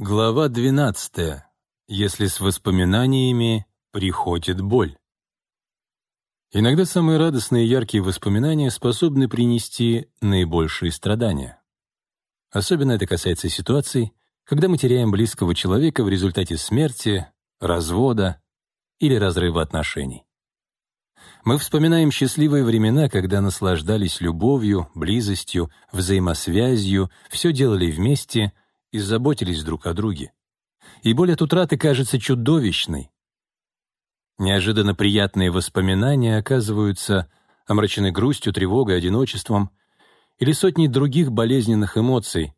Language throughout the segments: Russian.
Глава 12. Если с воспоминаниями приходит боль. Иногда самые радостные и яркие воспоминания способны принести наибольшие страдания. Особенно это касается ситуаций, когда мы теряем близкого человека в результате смерти, развода или разрыва отношений. Мы вспоминаем счастливые времена, когда наслаждались любовью, близостью, взаимосвязью, все делали вместе — и заботились друг о друге. И боль от утраты кажется чудовищной. Неожиданно приятные воспоминания оказываются омрачены грустью, тревогой, одиночеством или сотней других болезненных эмоций.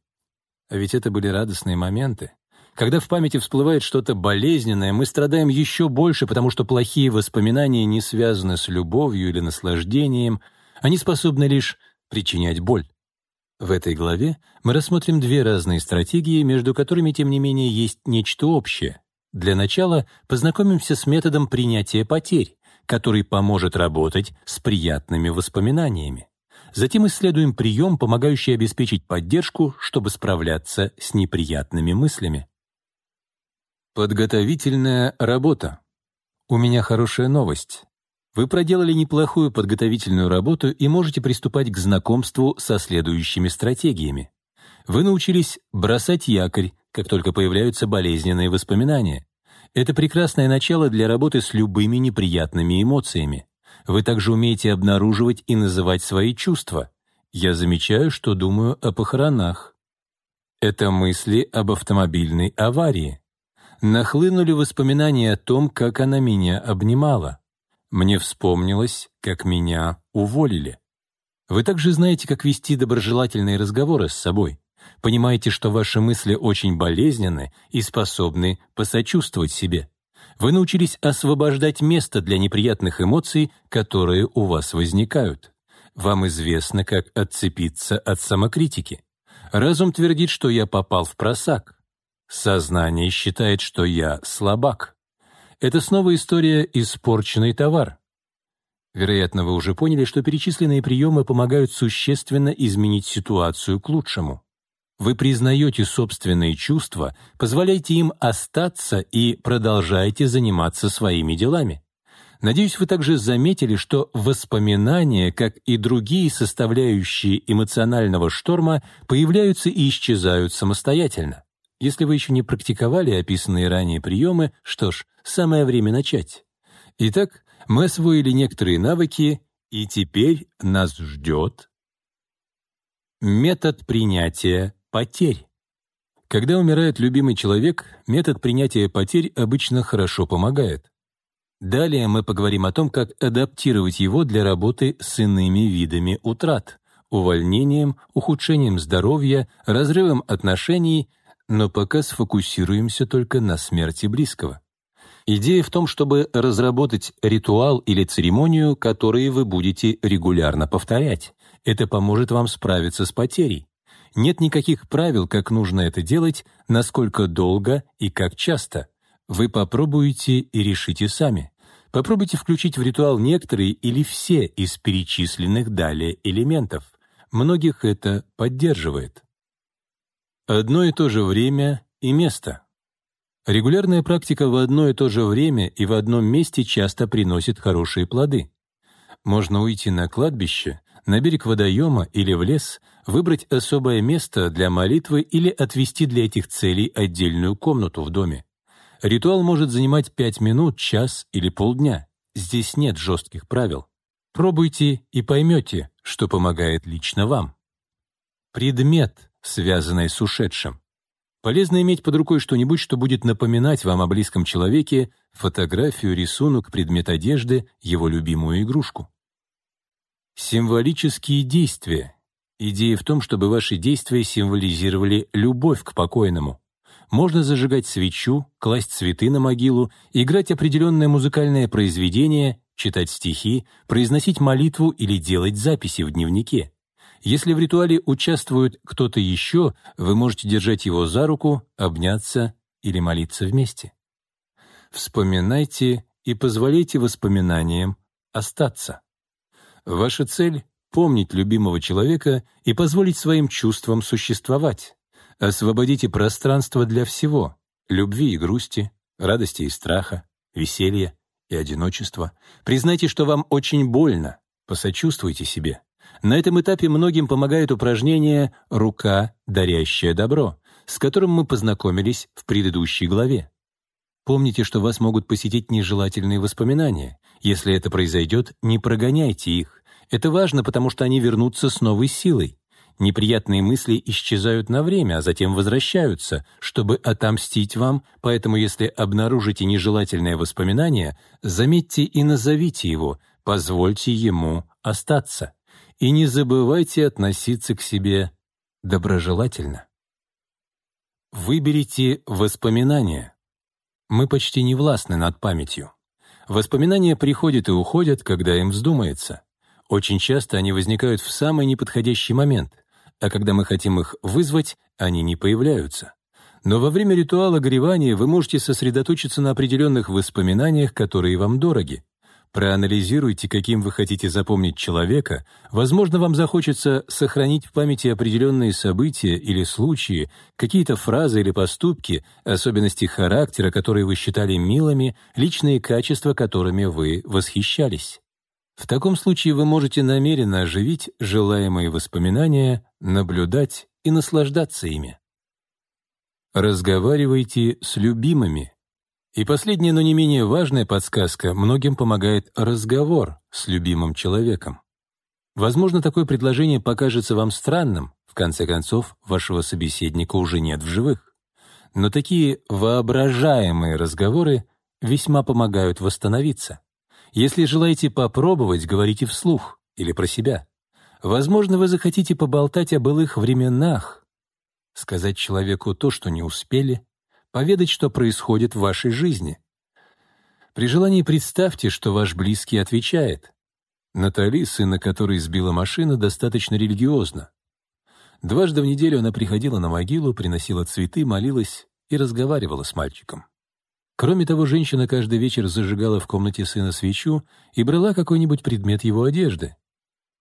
А ведь это были радостные моменты. Когда в памяти всплывает что-то болезненное, мы страдаем еще больше, потому что плохие воспоминания не связаны с любовью или наслаждением, они способны лишь причинять боль. В этой главе мы рассмотрим две разные стратегии, между которыми, тем не менее, есть нечто общее. Для начала познакомимся с методом принятия потерь, который поможет работать с приятными воспоминаниями. Затем исследуем прием, помогающий обеспечить поддержку, чтобы справляться с неприятными мыслями. Подготовительная работа. У меня хорошая новость. Вы проделали неплохую подготовительную работу и можете приступать к знакомству со следующими стратегиями. Вы научились бросать якорь, как только появляются болезненные воспоминания. Это прекрасное начало для работы с любыми неприятными эмоциями. Вы также умеете обнаруживать и называть свои чувства. Я замечаю, что думаю о похоронах. Это мысли об автомобильной аварии. Нахлынули воспоминания о том, как она меня обнимала. Мне вспомнилось, как меня уволили. Вы также знаете, как вести доброжелательные разговоры с собой. Понимаете, что ваши мысли очень болезненны и способны посочувствовать себе. Вы научились освобождать место для неприятных эмоций, которые у вас возникают. Вам известно, как отцепиться от самокритики. Разум твердит, что я попал в просак. Сознание считает, что я слабак. Это снова история «испорченный товар». Вероятно, вы уже поняли, что перечисленные приемы помогают существенно изменить ситуацию к лучшему. Вы признаете собственные чувства, позволяете им остаться и продолжаете заниматься своими делами. Надеюсь, вы также заметили, что воспоминания, как и другие составляющие эмоционального шторма, появляются и исчезают самостоятельно. Если вы еще не практиковали описанные ранее приемы, что ж, самое время начать. Итак, мы освоили некоторые навыки, и теперь нас ждет метод принятия потерь. Когда умирает любимый человек, метод принятия потерь обычно хорошо помогает. Далее мы поговорим о том, как адаптировать его для работы с иными видами утрат, увольнением, ухудшением здоровья, разрывом отношений но пока сфокусируемся только на смерти близкого. Идея в том, чтобы разработать ритуал или церемонию, которые вы будете регулярно повторять. Это поможет вам справиться с потерей. Нет никаких правил, как нужно это делать, насколько долго и как часто. Вы попробуете и решите сами. Попробуйте включить в ритуал некоторые или все из перечисленных далее элементов. Многих это поддерживает. Одно и то же время и место. Регулярная практика в одно и то же время и в одном месте часто приносит хорошие плоды. Можно уйти на кладбище, на берег водоема или в лес, выбрать особое место для молитвы или отвести для этих целей отдельную комнату в доме. Ритуал может занимать 5 минут, час или полдня. Здесь нет жестких правил. Пробуйте и поймете, что помогает лично вам. Предмет — связанной с ушедшим. Полезно иметь под рукой что-нибудь, что будет напоминать вам о близком человеке, фотографию, рисунок, предмет одежды, его любимую игрушку. Символические действия. Идея в том, чтобы ваши действия символизировали любовь к покойному. Можно зажигать свечу, класть цветы на могилу, играть определенное музыкальное произведение, читать стихи, произносить молитву или делать записи в дневнике. Если в ритуале участвует кто-то еще, вы можете держать его за руку, обняться или молиться вместе. Вспоминайте и позволяйте воспоминаниям остаться. Ваша цель — помнить любимого человека и позволить своим чувствам существовать. Освободите пространство для всего — любви и грусти, радости и страха, веселья и одиночества. Признайте, что вам очень больно, посочувствуйте себе. На этом этапе многим помогает упражнение «рука, дарящая добро», с которым мы познакомились в предыдущей главе. Помните, что вас могут посетить нежелательные воспоминания. Если это произойдет, не прогоняйте их. Это важно, потому что они вернутся с новой силой. Неприятные мысли исчезают на время, а затем возвращаются, чтобы отомстить вам, поэтому если обнаружите нежелательное воспоминание, заметьте и назовите его, позвольте ему остаться. И не забывайте относиться к себе доброжелательно. Выберите воспоминания. Мы почти не властны над памятью. Воспоминания приходят и уходят, когда им вздумается. Очень часто они возникают в самый неподходящий момент, а когда мы хотим их вызвать, они не появляются. Но во время ритуала горевания вы можете сосредоточиться на определенных воспоминаниях, которые вам дороги. Проанализируйте, каким вы хотите запомнить человека. Возможно, вам захочется сохранить в памяти определенные события или случаи, какие-то фразы или поступки, особенности характера, которые вы считали милыми, личные качества, которыми вы восхищались. В таком случае вы можете намеренно оживить желаемые воспоминания, наблюдать и наслаждаться ими. Разговаривайте с любимыми. И последняя, но не менее важная подсказка многим помогает разговор с любимым человеком. Возможно, такое предложение покажется вам странным, в конце концов, вашего собеседника уже нет в живых. Но такие воображаемые разговоры весьма помогают восстановиться. Если желаете попробовать, говорите вслух или про себя. Возможно, вы захотите поболтать о былых временах, сказать человеку то, что не успели, поведать, что происходит в вашей жизни. При желании представьте, что ваш близкий отвечает. Натали, сына которой сбила машина, достаточно религиозна. Дважды в неделю она приходила на могилу, приносила цветы, молилась и разговаривала с мальчиком. Кроме того, женщина каждый вечер зажигала в комнате сына свечу и брала какой-нибудь предмет его одежды.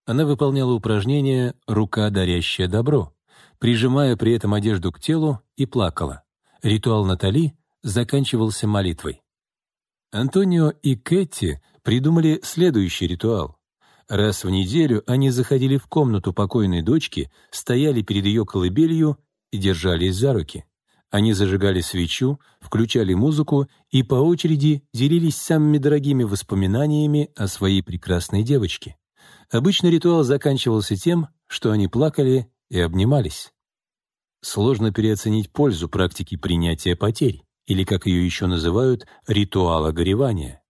Она выполняла упражнение «рука, дарящая добро», прижимая при этом одежду к телу и плакала. Ритуал Натали заканчивался молитвой. Антонио и Кэти придумали следующий ритуал. Раз в неделю они заходили в комнату покойной дочки, стояли перед ее колыбелью и держались за руки. Они зажигали свечу, включали музыку и по очереди делились самыми дорогими воспоминаниями о своей прекрасной девочке. Обычно ритуал заканчивался тем, что они плакали и обнимались. Сложно переоценить пользу практики принятия потерь, или, как ее еще называют, ритуала горевания.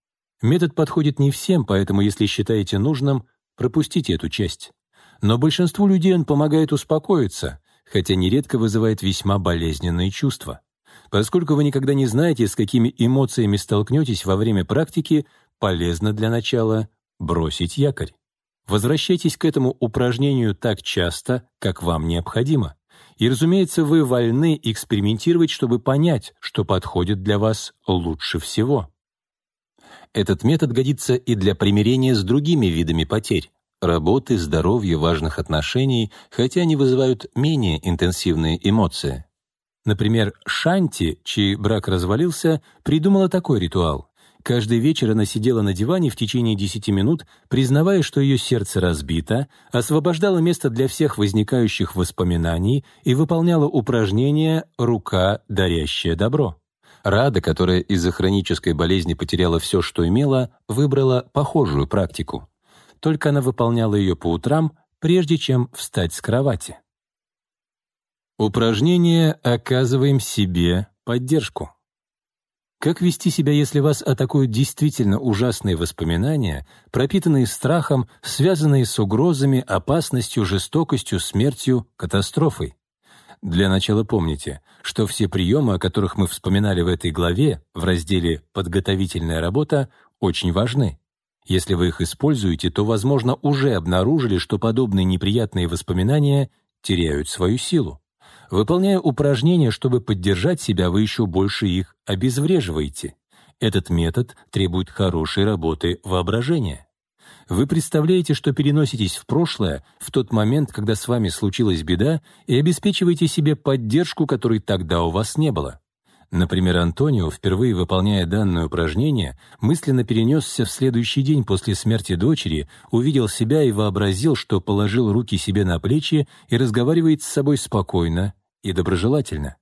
Метод подходит не всем, поэтому, если считаете нужным, пропустите эту часть. Но большинству людей он помогает успокоиться, хотя нередко вызывает весьма болезненные чувства. Поскольку вы никогда не знаете, с какими эмоциями столкнетесь во время практики, полезно для начала бросить якорь. Возвращайтесь к этому упражнению так часто, как вам необходимо. И, разумеется, вы вольны экспериментировать, чтобы понять, что подходит для вас лучше всего. Этот метод годится и для примирения с другими видами потерь, работы, здоровья, важных отношений, хотя они вызывают менее интенсивные эмоции. Например, Шанти, чей брак развалился, придумала такой ритуал. Каждый вечер она сидела на диване в течение 10 минут, признавая, что ее сердце разбито, освобождала место для всех возникающих воспоминаний и выполняла упражнение «Рука, дарящая добро». Рада, которая из-за хронической болезни потеряла все, что имела, выбрала похожую практику. Только она выполняла ее по утрам, прежде чем встать с кровати. Упражнение «Оказываем себе поддержку». Как вести себя, если вас атакуют действительно ужасные воспоминания, пропитанные страхом, связанные с угрозами, опасностью, жестокостью, смертью, катастрофой? Для начала помните, что все приемы, о которых мы вспоминали в этой главе, в разделе «Подготовительная работа», очень важны. Если вы их используете, то, возможно, уже обнаружили, что подобные неприятные воспоминания теряют свою силу. Выполняя упражнения, чтобы поддержать себя, вы еще больше их обезвреживаете. Этот метод требует хорошей работы воображения. Вы представляете, что переноситесь в прошлое, в тот момент, когда с вами случилась беда, и обеспечиваете себе поддержку, которой тогда у вас не было. Например, Антонио, впервые выполняя данное упражнение, мысленно перенесся в следующий день после смерти дочери, увидел себя и вообразил, что положил руки себе на плечи и разговаривает с собой спокойно и доброжелательно.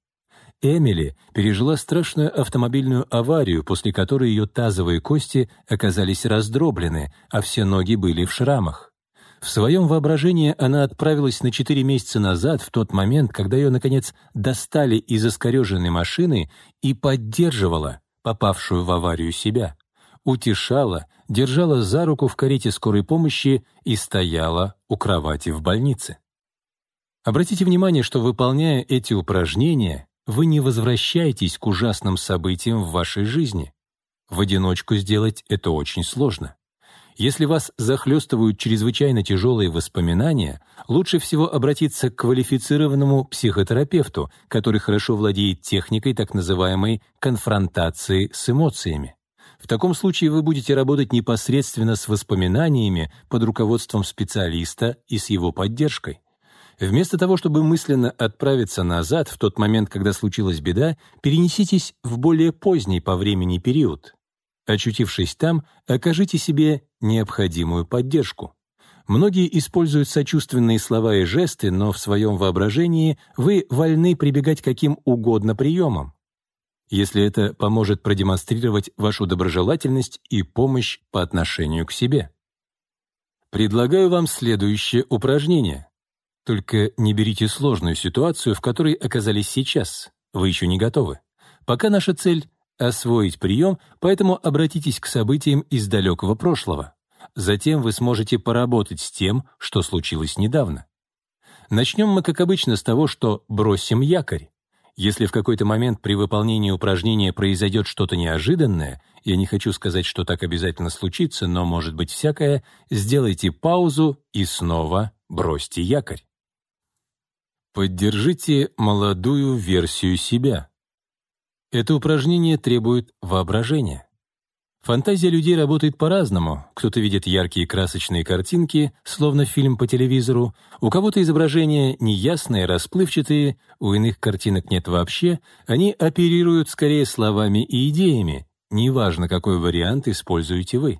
Эмили пережила страшную автомобильную аварию, после которой ее тазовые кости оказались раздроблены, а все ноги были в шрамах. В своем воображении она отправилась на четыре месяца назад, в тот момент, когда ее, наконец, достали из искореженной машины и поддерживала попавшую в аварию себя. Утешала, держала за руку в карете скорой помощи и стояла у кровати в больнице. Обратите внимание, что, выполняя эти упражнения, вы не возвращаетесь к ужасным событиям в вашей жизни. В одиночку сделать это очень сложно. Если вас захлестывают чрезвычайно тяжелые воспоминания, лучше всего обратиться к квалифицированному психотерапевту, который хорошо владеет техникой так называемой конфронтации с эмоциями. В таком случае вы будете работать непосредственно с воспоминаниями под руководством специалиста и с его поддержкой. Вместо того, чтобы мысленно отправиться назад в тот момент, когда случилась беда, перенеситесь в более поздний по времени период. Очутившись там, окажите себе необходимую поддержку. Многие используют сочувственные слова и жесты, но в своем воображении вы вольны прибегать к каким угодно приемам. Если это поможет продемонстрировать вашу доброжелательность и помощь по отношению к себе. Предлагаю вам следующее упражнение. Только не берите сложную ситуацию, в которой оказались сейчас. Вы еще не готовы. Пока наша цель — освоить прием, поэтому обратитесь к событиям из далекого прошлого. Затем вы сможете поработать с тем, что случилось недавно. Начнем мы, как обычно, с того, что бросим якорь. Если в какой-то момент при выполнении упражнения произойдет что-то неожиданное, я не хочу сказать, что так обязательно случится, но может быть всякое, сделайте паузу и снова бросьте якорь. Поддержите молодую версию себя. Это упражнение требует воображения. Фантазия людей работает по-разному. Кто-то видит яркие красочные картинки, словно фильм по телевизору, у кого-то изображения неясные, расплывчатые, у иных картинок нет вообще, они оперируют скорее словами и идеями. Неважно, какой вариант используете вы.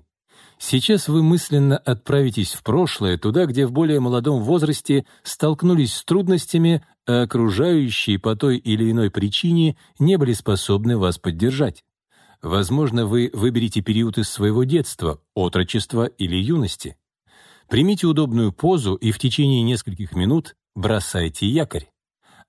Сейчас вы мысленно отправитесь в прошлое, туда, где в более молодом возрасте столкнулись с трудностями, а окружающие по той или иной причине не были способны вас поддержать. Возможно, вы выберете период из своего детства, отрочества или юности. Примите удобную позу и в течение нескольких минут бросайте якорь.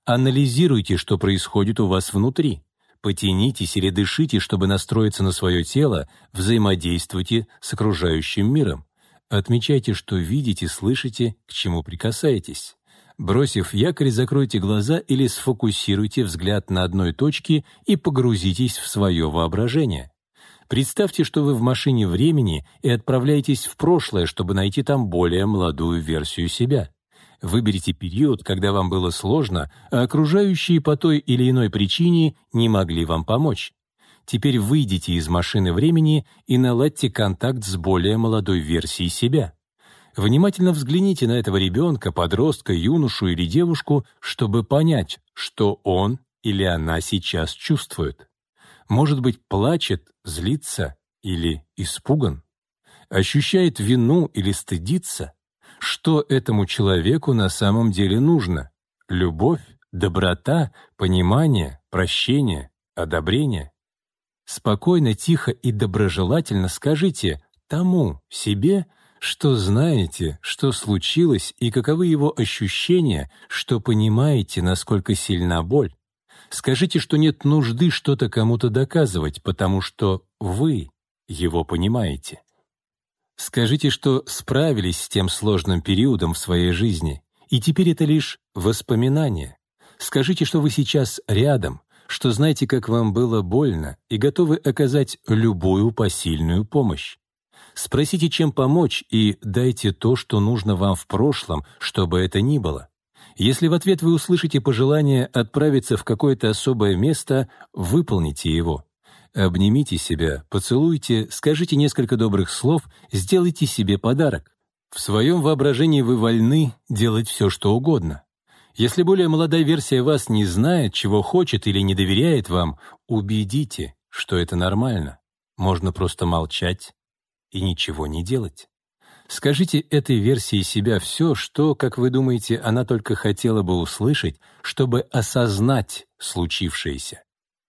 Анализируйте, что происходит у вас внутри. Потянитесь или дышите, чтобы настроиться на свое тело, взаимодействуйте с окружающим миром. Отмечайте, что видите, слышите, к чему прикасаетесь. Бросив якорь, закройте глаза или сфокусируйте взгляд на одной точке и погрузитесь в свое воображение. Представьте, что вы в машине времени и отправляетесь в прошлое, чтобы найти там более молодую версию себя. Выберите период, когда вам было сложно, а окружающие по той или иной причине не могли вам помочь. Теперь выйдите из машины времени и наладьте контакт с более молодой версией себя. Внимательно взгляните на этого ребенка, подростка, юношу или девушку, чтобы понять, что он или она сейчас чувствует. Может быть, плачет, злится или испуган? Ощущает вину или стыдится? Что этому человеку на самом деле нужно. Любовь, доброта, понимание, прощение, одобрение. Спокойно, тихо и доброжелательно скажите тому, себе, что знаете, что случилось и каковы его ощущения, что понимаете, насколько сильна боль. Скажите, что нет нужды что-то кому-то доказывать, потому что вы его понимаете. Скажите, что справились с тем сложным периодом в своей жизни, и теперь это лишь воспоминание. Скажите, что вы сейчас рядом, что знаете, как вам было больно, и готовы оказать любую посильную помощь. Спросите, чем помочь, и дайте то, что нужно вам в прошлом, чтобы это ни было. Если в ответ вы услышите пожелание отправиться в какое-то особое место, выполните его. Обнимите себя, поцелуйте, скажите несколько добрых слов, сделайте себе подарок. В своем воображении вы вольны делать все, что угодно. Если более молодая версия вас не знает, чего хочет или не доверяет вам, убедите, что это нормально. Можно просто молчать и ничего не делать. Скажите этой версии себя все, что, как вы думаете, она только хотела бы услышать, чтобы осознать случившееся.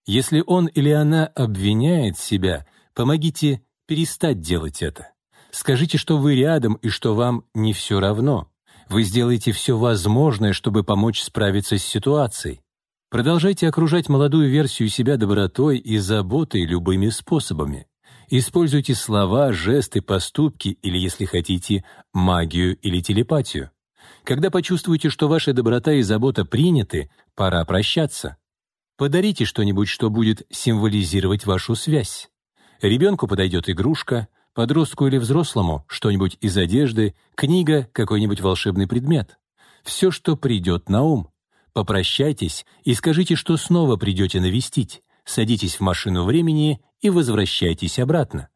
Если он или она обвиняет себя, помогите перестать делать это. Скажите, что вы рядом и что вам не все равно. Вы сделаете все возможное, чтобы помочь справиться с ситуацией. Продолжайте окружать молодую версию себя добротой и заботой любыми способами. Используйте слова, жесты, поступки или, если хотите, магию или телепатию. Когда почувствуете, что ваша доброта и забота приняты, пора прощаться. Подарите что-нибудь, что будет символизировать вашу связь. Ребенку подойдет игрушка, подростку или взрослому что-нибудь из одежды, книга, какой-нибудь волшебный предмет. Все, что придет на ум. Попрощайтесь и скажите, что снова придете навестить. Садитесь в машину времени и возвращайтесь обратно.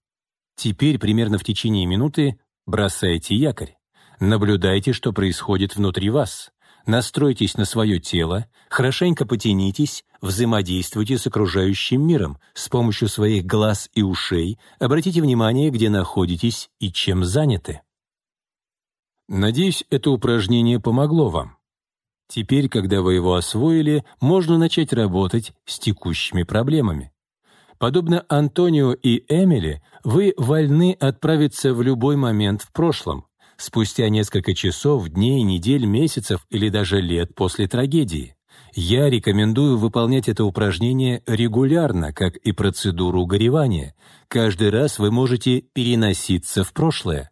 Теперь примерно в течение минуты бросайте якорь. Наблюдайте, что происходит внутри вас. Настройтесь на свое тело, хорошенько потянитесь, взаимодействуйте с окружающим миром с помощью своих глаз и ушей, обратите внимание, где находитесь и чем заняты. Надеюсь, это упражнение помогло вам. Теперь, когда вы его освоили, можно начать работать с текущими проблемами. Подобно Антонио и Эмили, вы вольны отправиться в любой момент в прошлом, спустя несколько часов, дней, недель, месяцев или даже лет после трагедии. Я рекомендую выполнять это упражнение регулярно, как и процедуру горевания. Каждый раз вы можете переноситься в прошлое.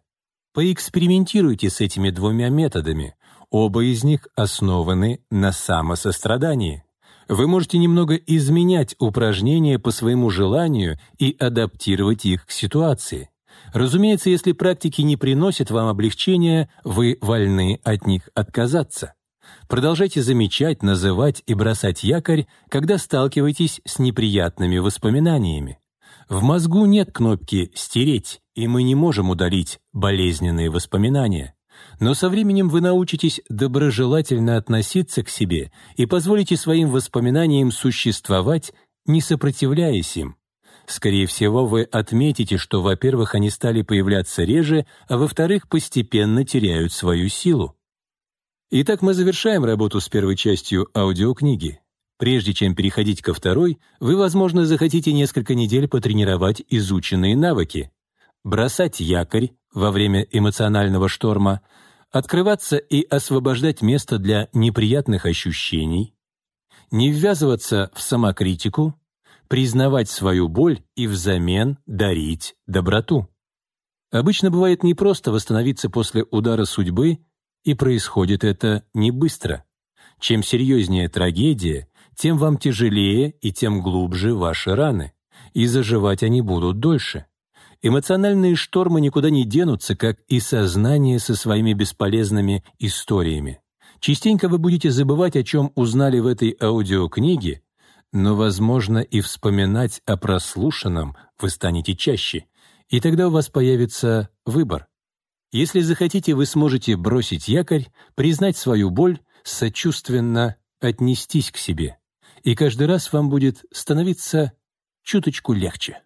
Поэкспериментируйте с этими двумя методами. Оба из них основаны на самосострадании. Вы можете немного изменять упражнения по своему желанию и адаптировать их к ситуации. Разумеется, если практики не приносят вам облегчения, вы вольны от них отказаться. Продолжайте замечать, называть и бросать якорь, когда сталкиваетесь с неприятными воспоминаниями. В мозгу нет кнопки «стереть», и мы не можем удалить болезненные воспоминания. Но со временем вы научитесь доброжелательно относиться к себе и позволите своим воспоминаниям существовать, не сопротивляясь им. Скорее всего, вы отметите, что, во-первых, они стали появляться реже, а во-вторых, постепенно теряют свою силу. Итак, мы завершаем работу с первой частью аудиокниги. Прежде чем переходить ко второй, вы, возможно, захотите несколько недель потренировать изученные навыки. Бросать якорь во время эмоционального шторма, открываться и освобождать место для неприятных ощущений, не ввязываться в самокритику, признавать свою боль и взамен дарить доброту. Обычно бывает непросто восстановиться после удара судьбы, и происходит это не быстро. Чем серьезнее трагедия, тем вам тяжелее и тем глубже ваши раны, и заживать они будут дольше. Эмоциональные штормы никуда не денутся, как и сознание со своими бесполезными историями. Частенько вы будете забывать, о чем узнали в этой аудиокниге, но, возможно, и вспоминать о прослушанном вы станете чаще, и тогда у вас появится выбор. Если захотите, вы сможете бросить якорь, признать свою боль, сочувственно отнестись к себе, и каждый раз вам будет становиться чуточку легче.